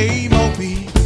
Ray Moby.